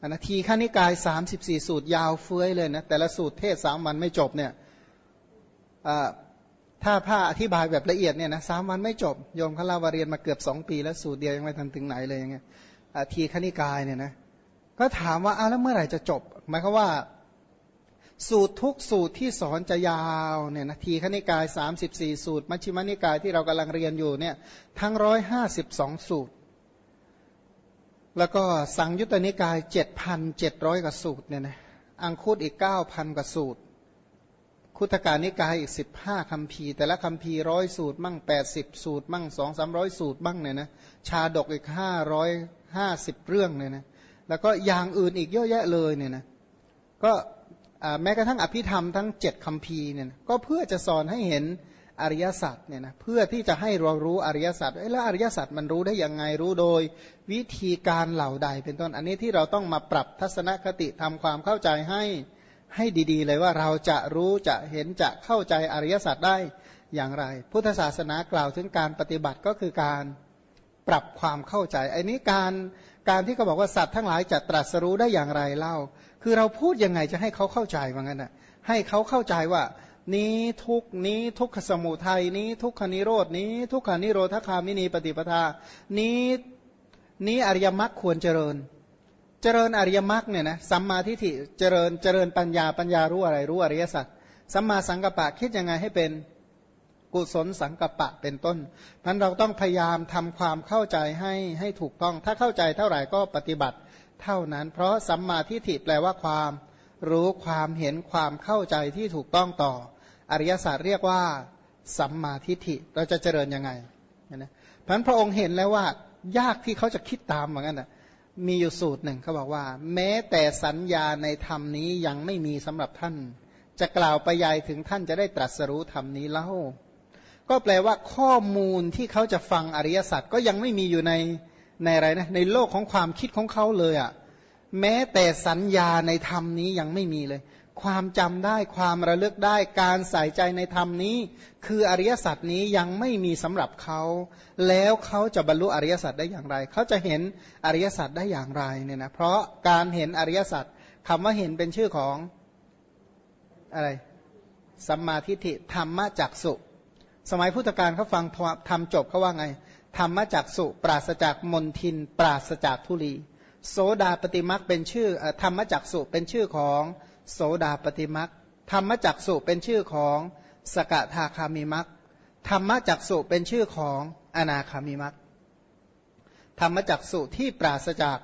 อันนะทีขั้นิกาย34สูตรยาวเฟื้อยเลยนะแต่ละสูตรเทศสามวันไม่จบเนี่ยถ้าผ้าอธิบายแบบละเอียดเนี่ยนะสามวันไม่จบโยมเขาลาวาเรียนมาเกือบสองปีแล้วสูตรเดียวยังไม่ทันถึงไหนเลยอย่างเงี้ยทีขณิกายเนี่ยนะก็ถามว่าอ้าวแล้วเมื่อไหร่จะจบ หมายความว่า สูตรทุกสูตรที่สอนจะยาวเนี่ยนะทีขณิกาย 34 สูตร มัชฌิมนิกายที่เรากำลังเรียนอยู่เนี่ยทั้งร้อยห้าสิบสองสูตร แล้วก็สังยุตตนิกายเจ็ดพันเจ็ดร้อยกว่าสูตรเนี่ยนะอังคุตอีกเก้าพันกว่าสูตร คุตการนิกายอีกสิบห้าคำพีแต่ละคำพีร้อยสูตร มั่งแปดสิบสูตร มั่งสองสามร้อยสูตรบ้างเนี่ยนะชาดกอีกห้าร้อยห้าสิบเรื่องเนี่ยนะแล้วก็อย่างอื่นอีกเยอะแยะเลยเนี่ยนะก็แม้กระทั่งอภิธรรมทั้งเจ็ดคำพีเนี่ยก็เพื่อจะสอนให้เห็น อริยสัจเนี่ยนะเพื่อที่จะให้เรารู้อริยสัจแล้วอริยสัจมันรู้ได้ยังไงรู้โดย วิธีการเหล่าใดเป็นต้นอันนี้ที่เราต้องมาปรับทัศนคติทำความเข้าใจให้ให้ดีๆ เลยว่าเราจะรู้จะเห็นจะเข้าใจอริยสัจได้อย่างไร พุทธศาสนากล่าวถึงการปฏิบัติก็คือการปรับความเข้าใจไอ้นี้การการที่เขาบอกว่าสัตว์ทั้งหลายจะตรัสรู้ได้อย่างไรเล่า คือเราพูดยังไงจะให้เขาเข้าใจว่างั้นอะให้เขาเข้าใจว่า นี้ทุกนี้ทุกขสมุทัยนี้ทุกขนิโรดนี้ ทุกขานิโรธคามินีปฏิปทา นี้นี้อริยมรรคควรเจริญ เจริญอริยมรรคเนี่ยนะสัมมาทิฏฐิเจริญเจริญปัญญาปัญญารู้อะไรรู้อริยสัจสัมมาสังกัปปะคิดยังไงให้เป็นกุศลสังกัปปะเป็นต้นพันเราต้องพยายามทำความเข้าใจให้ให้ถูกต้อง ถ้าเข้าใจเท่าไหร่ก็ปฏิบัติเท่านั้น เพราะสัมมาทิฏฐิแปลว่าความ รู้ความเห็นความเข้าใจที่ถูกต้องต่อ อริยศาสัจเรียกว่าสัมมาทิฏฐิเราจะเจริญยังไงนะพันพระองค์เห็นแล้วว่ายากที่เขาจะคิดตามเหมือนกันนะมีอยู่สูตรหนึ่งเขาบอกว่า แม้แต่สัญญาในธรรมนี้ยังไม่มีสำหรับท่าน จะกล่าวไปยายถึงท่านจะได้ตรัสรู้ธรรมนี้เล่า ก็แปลว่าข้อมูลที่เขาจะฟังอริยสัจก็ยังไม่มีอยู่ในในอะไรนะในโลกของความคิดของเขาเลยอะ่ะแม้แต่สัญญาในธรรมนี้ยังไม่มีเลย ความจำได้ความระลึกได้การใส่ใจในธรรมนี้ คืออริยสัจนี้ยังไม่มีสำหรับเขา แล้วเขาจะบรรลุอริยสัจได้อย่างไร เขาจะเห็นอริยสัจได้อย่างไรเนี่ยนะเพราะการเห็นอริยสัจคำว่าเห็นเป็นชื่อของอะไรสัมมาทิฏฐิธรรมจักสุ สมัยพุทธกาลเขาฟังทำจบเขาว่าไงธรรมจักสุ ปราศจากมนทิน ปราศจากทุลี โสดาปฏิมักเป็นชื่อธรรมจักสุเป็นชื่อของ โสดาปฏิมักธรรมจักสุเป็นชื่อของสกทาคามิมักธรรมจักสุเป็นชื่อของอนาคามิมักธรรมจักสุที่ปราศจาก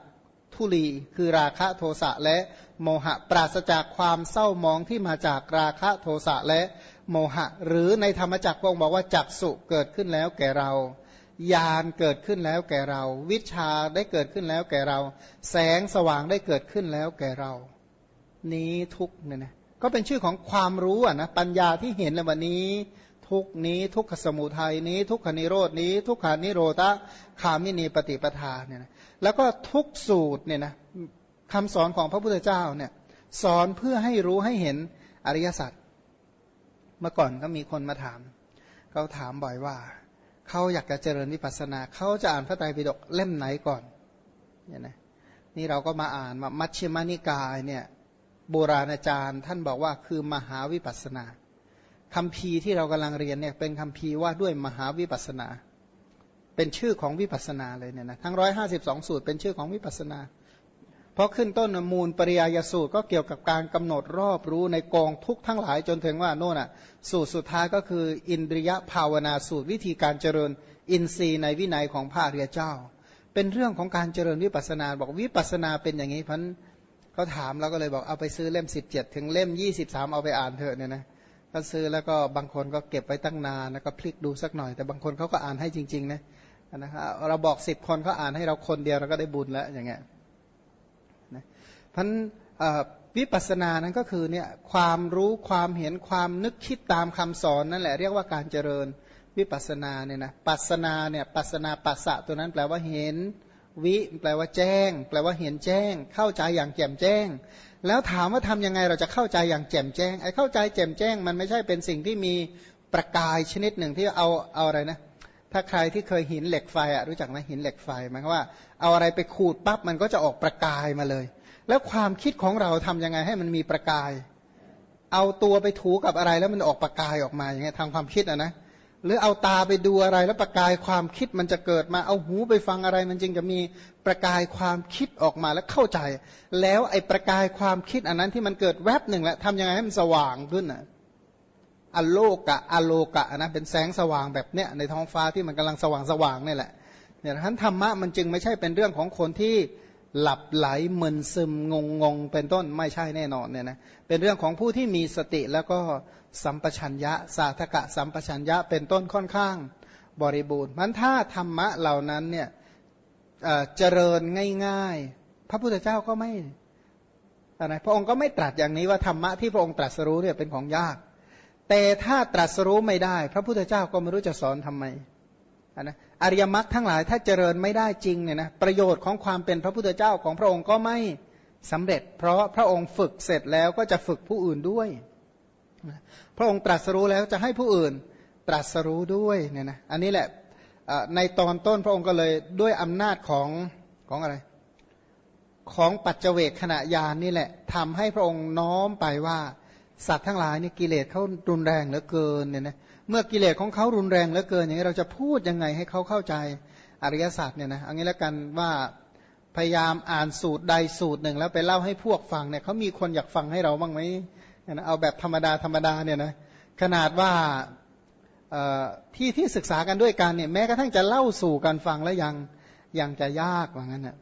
ทุลีคือราคะโทสะและโมหะ ปราศจากความเศร้ามองที่มาจากราคะโทสะและโมหะ หรือในธรรมจักรพงบอกว่าจักสุเกิดขึ้นแล้วแก่เราญาณเกิดขึ้นแล้วแก่เรา วิชาได้เกิดขึ้นแล้วแก่เรา แสงสว่างได้เกิดขึ้นแล้วแก่เรา นี้ทุกเนี่ยนะก็เป็นชื่อของความรู้อะนะปัญญาที่เห็นในวันนี้ ทุกนี้ทุกขสมุทัยนี้ ทุกขนิโรดนี้ ทุกขานิโรธคามินีปฏิปทาเนี่ยนะแล้วก็ทุกสูตรเนี่ยนะคำสอนของพระพุทธเจ้าเนี่ยสอนเพื่อให้รู้ให้เห็นอริยสัจเมื่อก่อนก็มีคนมาถามเขาถามบ่อยว่าเขาอยากจะเจริญวิปัสสนาเขาจะอ่านพระไตรปิฎกเล่มไหนก่อนเนี่ยนะนี่เราก็มาอ่านมัชฌิมานิกายเนี่ย โบราณอาจารย์ ท่านบอกว่าคือมหาวิปัสสนาคำพีที่เรากำลังเรียนเนี่ยเป็นคำพีว่าด้วยมหาวิปัสสนา เป็นชื่อของวิปัสสนาเลยเนี่ยนะทั้งร้อยห้าสิบสองสูตรเป็นชื่อของวิปัสสนา เพราะขึ้นต้นมูลปริยายสูตรก็เกี่ยวกับการกำหนดรอบรู้ในกองทุกทั้งหลายจนถึงว่าโน่นอะสูตรสุดท้ายก็คืออินทรียภาวนาสูตรวิธีการเจริญอินทรีย์ในวินัยของพระเรียเจ้า เป็นเรื่องของการเจริญวิปัสนา บอกวิปัสนาเป็นอย่างนี้พัน เขาถามแล้วก็เลยบอกเอาไปซื้อเล่ม17ถึงเล่ม23เอาไปอ่านเถอะเนี่ยนะก็ซื้อแล้วก็บางคนก็เก็บไว้ตั้งนานแล้วก็พลิกดูสักหน่อย แต่บางคนเขาก็อ่านให้จริง ๆ นะนะครับเราบอกสิบคนเขาอ่านให้เราคนเดียวเราก็ได้บุญแล้วอย่างเงี้ยนะพันวิปัสสนานั้นก็คือเนี่ยความรู้ความเห็นความนึกคิดตามคำสอนนั่นแหละเรียกว่าการเจริญวิปัสสนาเนี่ยนะปัสนาเนี่ยปัสนาปัสสะตัวนั้นแปลว่าเห็น วิแปลว่าแจ้ง แปลว่าเห็นแจ้ง เข้าใจอย่างแจ่มแจ้ง แล้วถามว่าทํำยังไงเราจะเข้าใจอย่างแจ่มแจ้งไอ้เข้าใจแจ่มแจ้ง มันไม่ใช่เป็นสิ่งที่มีประกายชนิดหนึ่งที่เอาเอาอะไรนะ ถ้าใครที่เคยหินเหล็กไฟอะรู้จักไหมหินเหล็กไฟหมายความว่าเอาอะไรไปขูดปั๊บมันก็จะออกประกายมาเลย แล้วความคิดของเราทํำยังไงให้มันมีประกาย เอาตัวไปถูกับอะไรแล้วมันออกประกายออกมาอย่างเงี้ยทางความคิดอะนะ หรือเอาตาไปดูอะไรแล้วประกายความคิดมันจะเกิดมาเอาหูไปฟังอะไร มันจึงจะมีประกายความคิดออกมาแล้วเข้าใจ แล้วไอ้ประกายความคิดอันนั้นที่มันเกิดแวบหนึ่งแล้วทำยังไงให้มันสว่างขึ้นอะอโลกะอโลกะนะเป็นแสงสว่างแบบเนี้ยในท้องฟ้าที่มันกำลังสว่างสว่างนี่แหละเนี่ยท่านธรรมะมันจึงไม่ใช่เป็นเรื่องของคนที่ หลับไหลมึนซึมงงงงเป็นต้นไม่ใช่แน่นอนเนี่ยนะเป็นเรื่องของผู้ที่มีสติแล้วก็สัมปชัญญะสาธกะสัมปชัญญะเป็นต้นค่อนข้างบริบูรณ์มันถ้าธรรมะเหล่านั้นเนี่ยเจริญง่าย ๆ พระพุทธเจ้าก็ไม่อะไรพระองค์ก็ไม่ตรัสอย่างนี้ว่าธรรมะที่พระองค์ตรัสรู้เนี่ยเป็นของยาก แต่ถ้าตรัสรู้ไม่ได้ พระพุทธเจ้าก็ไม่รู้จะสอนทำไม นะอริยมรรคทั้งหลายถ้าเจริญไม่ได้จริงเนี่ยนะประโยชน์ของความเป็นพระพุทธเจ้าของพระองค์ก็ไม่สำเร็จ เพราะพระองค์ฝึกเสร็จแล้วก็จะฝึกผู้อื่นด้วย พระองค์ตรัสรู้แล้วจะให้ผู้อื่นตรัสรู้ด้วยเนี่ยนะอันนี้แหละในตอนต้นพระองค์ก็เลยด้วยอำนาจของของอะไร ของปัจเจกขณะยานนี่แหละทำให้พระองค์น้อมไปว่าสัตว์ทั้งหลายนี่กิเลสเขารุนแรงเหลือเกินเนี่ยนะเเมื่อกิเลสของเขารุนแรงเหลือเกินอย่างนี้เราจะพูดยังไงให้เขาเข้าใจอริยศาสัจเนี่ยนะเอันนี้แล้วกันว่าพยายามอ่านสูตรใดสูตรหนึ่ง แล้วไปเล่าให้พวกฟังเนี่ยเขามีคนอยากฟังให้เราบ้างไหมเอาแบบธรรมดาธรรมดาเนี่ยนะขนาดว่าที่ที่ศึกษากันด้วยกันเนี่ยแม้กระทั่งจะเล่าสู่กันฟังแล้วยังยังจะยากว่างั้นน่ะ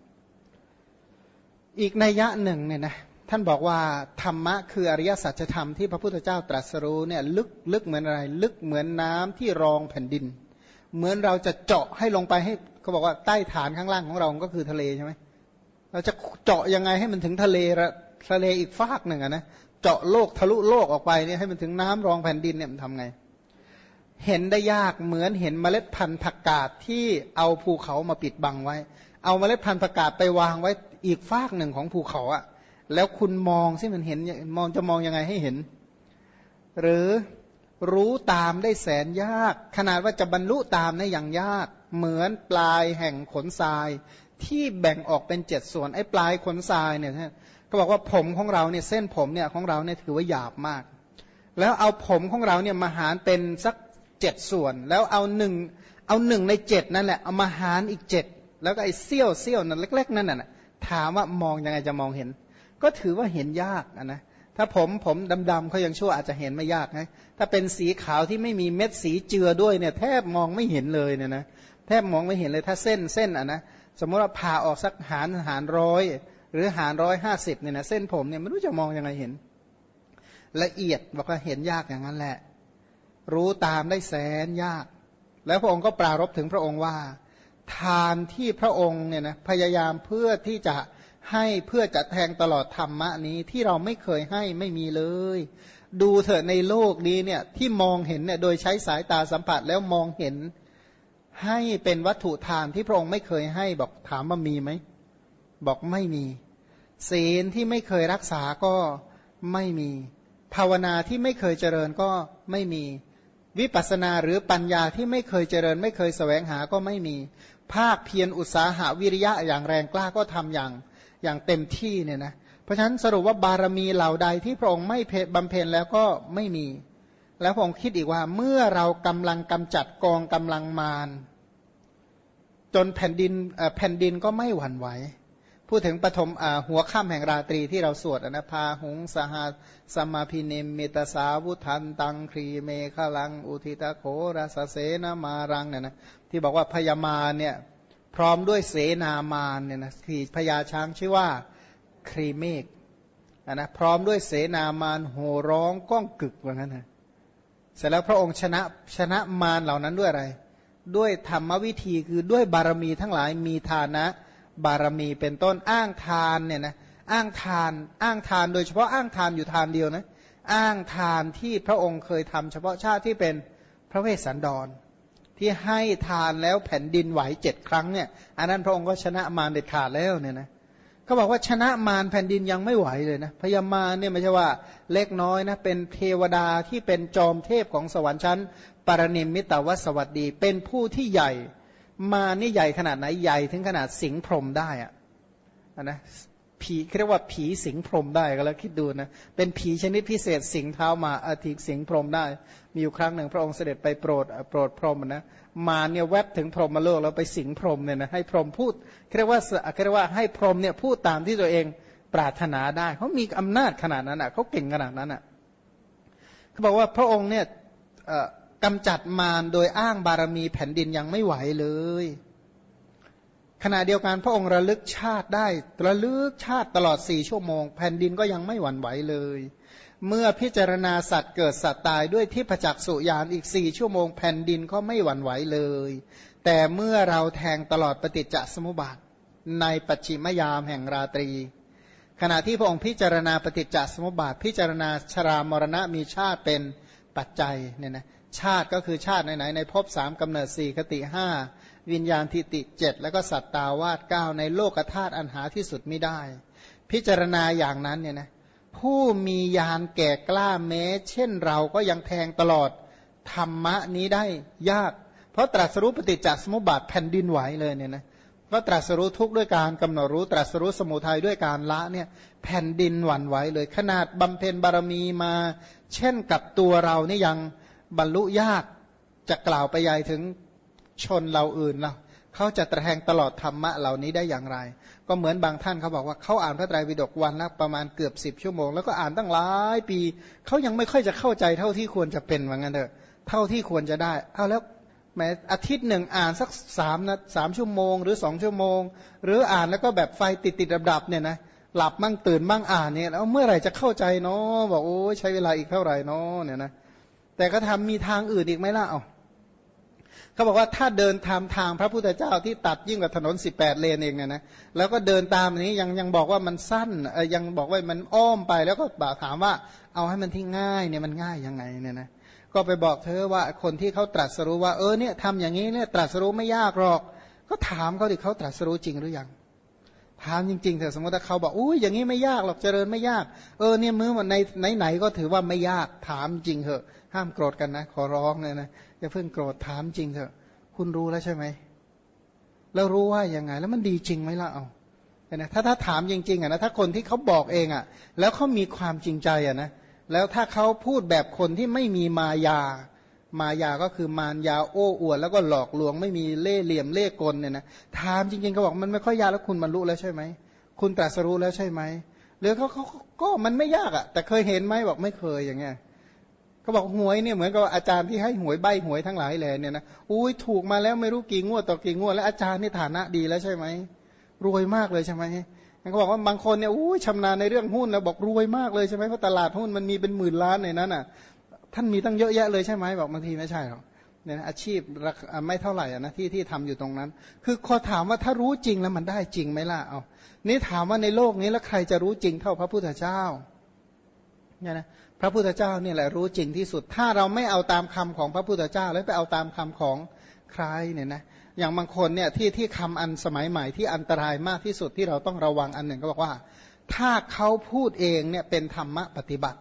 อีกนัยยะหนึ่งเนี่ยนะ ท่านบอกว่าธรรมะคืออริยสัจธรรมที่พระพุทธเจ้าตรัสรู้เนี่ยลึกลึกเหมือนอะไร ลึกเหมือนน้ำที่รองแผ่นดิน เหมือนเราจะเจาะให้ลงไปให้เขาบอกว่าใต้ฐานข้างล่างของเราก็คือทะเลใช่ไหมเราจะเจาะยังไงให้มันถึงทะเลทะเลอีกฟากหนึ่งนะเจาะโลกทะลุโลกออกไปเนี่ยให้มันถึงน้ำรองแผ่นดินเนี่ยมันทำไง เห็นได้ยากเหมือนเห็นเมล็ดพันธุ์ผักกาดที่เอาภูเขามาปิดบังไว้ เอาเมล็ดพันธุ์ผักกาดไปวางไว้อีกฟากหนึ่งของภูเขาอะ แล้วคุณมองที่มันเห็นมองจะมองยังไงให้เห็น หรือรู้ตามได้แสนยาก ขนาดว่าจะบรรลุตามในอย่างยาก เหมือนปลายแห่งขนทราย ที่แบ่งออกเป็นเจ็ดส่วนไอ้ปลายขนทรายเนี่ยก็บอกว่าผมของเราเนี่ยเส้นผมเนี่ยของเราเนี่ยถือว่าหยาบมาก แล้วเอาผมของเราเนี่ยมาหารเป็นสักเจ็ดส่วน แล้วเอาหนึ่งเอาหนึ่งในเจ็ดนั่นแหละเอามาหารอีกเจ็ดแล้วก็ไอ้เซี่ยวเซี่ยวนั่นเล็ก ๆ นั่นน่ะถามว่ามองยังไงจะมองเห็น ก็ถือว่าเห็นยากนะถ้าผมผมดำๆเขายังชั่วอาจจะเห็นไม่ยากนะถ้าเป็นสีขาวที่ไม่มีเม็ดสีเจือด้วยเนี่ยแทบมองไม่เห็นเลยเนี่ยนะแทบมองไม่เห็นเลยถ้าเส้นเส้นอะนะสมมติว่าผ่าออกสักหารหารร้อยหรือหารร้อยห้าสิบเนี่ยนะเส้นผมเนี่ยไม่รู้จะมองยังไงเห็น ละเอียดบอกว่าเห็นยากอย่างนั้นแหละ รู้ตามได้แสนยาก แล้วพระองค์ก็ปรารบถึงพระองค์ว่า ทานที่พระองค์เนี่ยนะพยายามเพื่อที่จะ ให้เพื่อจะแทงตลอดธรรมะนี้ที่เราไม่เคยให้ไม่มีเลย ดูเถอะในโลกนี้เนี่ยที่มองเห็นเนี่ยโดยใช้สายตาสัมผัสแล้วมองเห็นให้เป็นวัตถุทานที่พระองค์ไม่เคยให้บอกถามว่ามีไหม บอกไม่มี ศีลที่ไม่เคยรักษาก็ไม่มี ภาวนาที่ไม่เคยเจริญก็ไม่มี วิปัสนาหรือปัญญาที่ไม่เคยเจริญ ไม่เคยแสวงหาก็ไม่มี ภาคเพียรอุตสาหะวิริยะอย่างแรงกล้าก็ทำอย่าง อย่างเต็มที่เนี่ยนะเพราะฉะนั้นสรุปว่าบารมีเหล่าใดที่พระองค์ไม่บำเพ็ญแล้วก็ไม่มี แล้วพระองค์คิดอีกว่าเมื่อเรากำลังกำจัดกองกำลังมารจนแผ่นดินแผ่นดินก็ไม่หวั่นไหวพูดถึงปฐมหัวค่ำแห่งราตรีที่เราสวดนะพาหุงสะหัสสะมะภินิมมิตะสาวุธันตังครีเมขะลัง อุทิตะโฆระสะเสนะมารังเนี่ยนะที่บอกว่าพญามารเนี่ย พร้อมด้วยเสนามารเนี่ยนะขี่พญาช้างชื่อว่าครีเมขนะพร้อมด้วยเสนามารโห่ร้องก้องกึกว่างั้นนะเสร็จแล้วพระองค์ชนะชนะมารเหล่านั้นด้วยอะไร ด้วยธรรมวิธีคือด้วยบารมีทั้งหลายมีฐานะ บารมีเป็นต้นอ้างทานเนี่ยนะอ้างทานอ้างทานโดยเฉพาะอ้างทานอยู่ทานเดียวนะอ้างทานที่พระองค์เคยทำเฉพาะชาติที่เป็นพระเวสสันดร ที่ให้ทานแล้วแผ่นดินไหวเจ็ดครั้งเนี่ยอันนั้นพระองค์ก็ชนะมารเด็ดขาดแล้วเนี่ยนะเขาบอกว่าชนะมารแผ่นดินยังไม่ไหวเลยนะพญามารเนี่ยไม่ใช่ว่าเล็กน้อยนะเป็นเทวดาที่เป็นจอมเทพของสวรรค์ชั้นปรนิมมิตาวสวัสดี เป็นผู้ที่ใหญ่มานี่ใหญ่ขนาดไหนใหญ่ถึงขนาดสิงพรมได้อะนะ ผีเรียกว่าผีสิงพรมได้ก็แล้วคิดดูนะ เป็นผีชนิดพิเศษสิงเท้ามาอาทิสิงพรมได้ มีอยู่ครั้งหนึ่งพระองค์เสด็จไปโปรดโปรดพรหมนะมาเนี่ยแวบถึงพรหมมาโลกแล้วไปสิงพรหมเนี่ยนะให้พรหมพูดเรียกว่าเรียกว่าให้พรหมเนี่ยพูดตามที่ตัวเองปรารถนาได้เขามีอำนาจขนาดนั้นอะเขาเก่งขนาดนั้นอะเขาบอกว่าพระองค์เนี่ยกำจัดมารโดยอ้างบารมีแผ่นดินยังไม่ไหวเลย ขณะเดียวกันพระองค์ระลึกชาติได้ระลึกชาติตลอดสี่ชั่วโมง แผ่นดินก็ยังไม่หวั่นไหวเลย เมื่อพิจารณาสัตว์เกิดสัตว์ตายด้วยที่ประจักษ์สุญานอีกสี่ชั่วโมง แผ่นดินก็ไม่หวั่นไหวเลย แต่เมื่อเราแทงตลอดปฏิจจสมุปบาทในปัจฉิมยามแห่งราตรี ขณะที่พระองค์พิจารณาปฏิจจสมุปบาท พิจารณาชรามรณะมีชาติเป็นปัจจัยเนี่ยนะชาติก็คือชาติไหนๆในภพสามกำเนิดสี่คติห้า วิญญาณทิติเจ็ดแล้วก็สัตตาวาสเก้าในโลกธาตุอันหาที่สุดไม่ได้ พิจารณาอย่างนั้นเนี่ยนะผู้มียานแก่กล้าแม้ เช่นเราก็ยังแทงตลอดธรรมะนี้ได้ยาก เพราะตรัสรู้ปฏิจจสมุปบาทแผ่นดินไหวเลยเนี่ยนะก็ตรัสรู้ทุกข์ด้วยการกำหนดรู้ตรัสรู้สมุทัยด้วยการละเนี่ยแผ่นดินหวั่นไหวเลย ขนาดบำเพ็ญบารมีมา เช่นกับตัวเรานี่ยังบรรลุยากจะกล่าวไปใหญ่ถึง ชนเราอื่นเราเขาจะตะแหงตลอดธรรมะเหล่านี้ได้อย่างไร ก็เหมือนบางท่านเขาบอกว่าเขาอ่านพระไตรปิฎกวันละประมาณเกือบสิบชั่วโมง แล้วก็อ่านตั้งหลายปีเขายังไม่ค่อยจะเข้าใจเท่าที่ควรจะเป็นว่างั้นเถอะเท่าที่ควรจะได้เอาแล้วแม้อาทิตย์หนึ่งอ่านสักสามนะสามชั่วโมง หรือสองชั่วโมง หรืออ่านแล้วก็แบบไฟติดติดดับดับเนี่ยนะหลับมั่งตื่นมั่งอ่านเนี่ยแล้วเมื่อไหร่จะเข้าใจเนาะบอกโอ้ใช้เวลาอีกเท่าไหร่เนาะเนี่ยนะแต่ก็ทำมีทางอื่นอีกไหมล่ะเอา เขาบอกว่าถ้าเดินทำทางพระพุทธเจ้าที่ตัดยิ่งกว่าถนนสิบแปดเลนเองเนี่ยนะแล้วก็เดินตามนี้ยังยังบอกว่ามันสั้นยังบอกว่ามันอ้อมไปแล้วก็บาถามว่าเอาให้มันที่ง่ายเนี่ยมันง่ายยังไงเนี่ยนะก็ไปบอกเธอว่าคนที่เขาตรัสรู้ว่าเออเนี่ยทำอย่างนี้เนี่ยตรัสรู้ไม่ยากหรอก ก็ถามเขาดิเขาตรัสรู้จริงหรือยัง ถามจริงๆเถอะสมมติถ้าเขาบอกอุ้ยอย่างนี้ไม่ยากหรอกเจริญไม่ยาก เออเนี่ยมือมันในไหนๆก็ถือว่าไม่ยากถามจริงเถอะห้ามโกรธกันนะ ขอร้องเลยนะอย่าเพิ่งโกรธถามจริงเถอะ คุณรู้แล้วใช่ไหมแล้วรู้ว่ายังไง แล้วมันดีจริงไหมล่ะเอานะถ้าถ้าถามจริงๆอะนะถ้าคนที่เขาบอกเองอะ แล้วเขามีความจริงใจอะนะแล้วถ้าเขาพูดแบบคนที่ไม่มีมายา มายาก็คือมารยาโอ้อวดแล้วก็หลอกลวงไม่มีเล่เหลี่ยมเล่กลเนี่ยนะถามจริงๆเขาบอกมันไม่ค่อยยากแล้วคุณบรรลุแล้วใช่ไหมคุณตรัสรู้แล้วใช่ไหมหรือเขาเขาก็มันไม่ยากอะ แต่เคยเห็นไหมบอกไม่เคยอย่างเงี้ยเขาบอกหวยเนี่ยเหมือนกับอาจารย์ที่ให้หวยใบหวยทั้งหลายแหล่เนี่ยนะอุ้ยถูกมาแล้วไม่รู้กี่งวดต่อกี่งวดแล้วอาจารย์นี่ฐานะดีแล้วใช่ไหมรวยมากเลยใช่ไหมเขาบอกว่าบางคนเนี่ยอุ้ยชำนาญในเรื่องหุ้นแล้วบอกรวยมากเลยใช่ไหมเพราะตลาดหุ้นมันมีเป็นหมื่นล้านในนั้นอะ ท่านมีตั้งเยอะแยะเลยใช่ไหมบอกบางทีไม่ใช่หรอกเนี่ยอาชีพไม่เท่าไหร่นะที่ที่ทำอยู่ตรงนั้น คือขอถามว่าถ้ารู้จริงแล้วมันได้จริงไหมล่ะเอานี่ถามว่าในโลกนี้แล้วใครจะรู้จริงเท่าพระพุทธเจ้าเนี่ยนะพระพุทธเจ้าเนี่ยแหละรู้จริงที่สุด ถ้าเราไม่เอาตามคำของพระพุทธเจ้า แล้วไปเอาตามคำของใครเนี่ยนะอย่างบางคนเนี่ยที่ที่คำอันสมัยใหม่ที่อันตรายมากที่สุดที่เราต้องระวังอันหนึ่งก็บอกว่า ถ้าเขาพูดเองเนี่ยเป็นธรรมะปฏิบัติ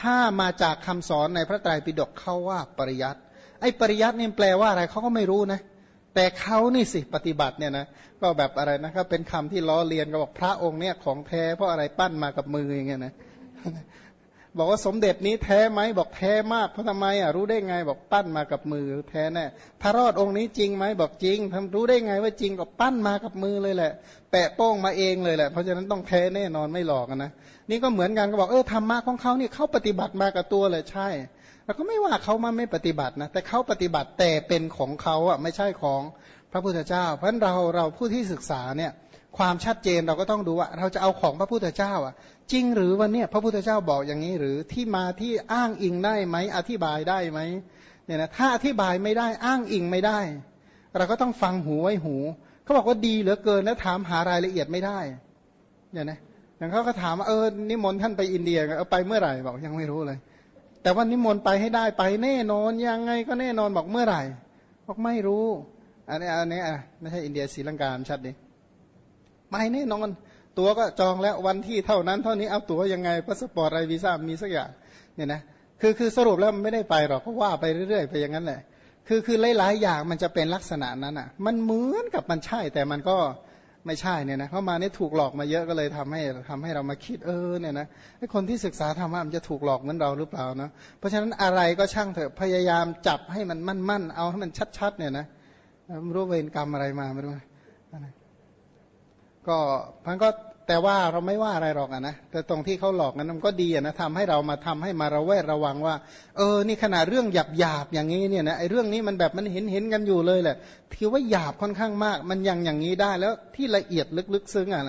ถ้ามาจากคำสอนในพระไตรปิฎกเขาว่าปริยัติไอ้ปริยัตินี่แปลว่าอะไรเขาก็ไม่รู้นะ แต่เขานี่สิปฏิบัติเนี่ยนะก็แบบอะไรนะครับเป็นคำที่ล้อเลียนก็บอกพระองค์เนี่ยของแท้เพราะอะไรปั้นมากับมืออย่างเงี้ยนะ บอกว่าสมเด็จนี้แท้ไหมบอกแท้มากเพราะทำไมอะรู้ได้ไงบอกปั้นมากับมือแท้แน่พระรอดองค์นี้จริงไหมบอกจริงทำรู้ได้ไงว่าจริงก็ปั้นมากับมือเลยแหละ แปะโป้งมาเองเลยแหละ เพราะฉะนั้นต้องแท้แน่นอนไม่หลอกนะนี่ก็เหมือนกันก็บอกเออธรรมะของเขาเนี่ยเขาปฏิบัติมากับตัวเลยใช่ แล้วก็ไม่ว่าเขามาไม่ปฏิบัตินะแต่เขาปฏิบัติแต่เป็นของเขาอะไม่ใช่ของพระพุทธเจ้า เพราะฉะนั้นเราเราผู้ที่ศึกษาเนี่ย ความชัดเจนเราก็ต้องดูว่า เราจะเอาของพระพุทธเจ้าอะ จริงหรือวันนี้พระพุทธเจ้าบอกอย่างนี้หรือที่มาที่อ้างอิงได้ไหมอธิบายได้ไหมเนี่ยนะถ้าอธิบายไม่ได้อ้างอิงไม่ได้ เราก็ต้องฟังหูไว้หูเขาบอกว่าดีเหลือเกินแล้วถามหารายละเอียดไม่ได้เนี่ยนะอย่างเขาก็ถามว่าเออนิมนต์ท่านไปอินเดียเอาไปเมื่อไหร่บอกยังไม่รู้เลย แต่ว่านิมนต์ไปให้ได้ไปแน่นอนยังไงก็แน่นอนบอกเมื่อไหร่บอกไม่รู้อันนี้อันนี้อะไม่ใช่อินเดียศรีลังกาชัดดิ ไปแน่นอน ตั๋วก็จองแล้ววันที่เท่านั้น เท่านี้เอาตั๋วยังไงพาสปอร์ตอะไรวีซ่ามีสักอย่างเนี่ยนะคือคือสรุปแล้วมันไม่ได้ไปหรอกเพราะว่าไปเรื่อยๆ ไปอย่างนั้นแหละคือคือหลายๆอย่างมันจะเป็นลักษณะนั้นอะ มันเหมือนกับมันใช่แต่มันก็ไม่ใช่เนี่ยนะเข้ามาเนี่ยถูกหลอกมาเยอะก็เลยทำให้ทำให้เรามาคิดเออเนี่ยนะไอ้คนที่ศึกษาธรรมะมันจะถูกหลอกเหมือนเราหรือเปล่านะเพราะฉะนั้นอะไรก็ช่างเถอะพยายามจับให้มันมั่นๆเอาให้มันชัดๆเนี่ยนะไม่รู้เวรกรรมอะไรมาไม่รู้ ก็พันก็แต่ว่าเราไม่ว่าอะไรหรอกนะแต่ตรงที่เขาหลอกนั้นมันก็ดีนะทำให้เรามาทำให้มาระแวดระวังว่า เออ นี่ขนาดเรื่องหยาบหยาบอย่างนี้เนี่ยนะไอ้เรื่องนี้มันแบบมันเห็นเห็นกันอยู่เลยแหละถือว่าหยาบค่อนข้างมาก มันยังอย่างนี้ได้แล้วที่ละเอียดลึกๆซึ้งอะ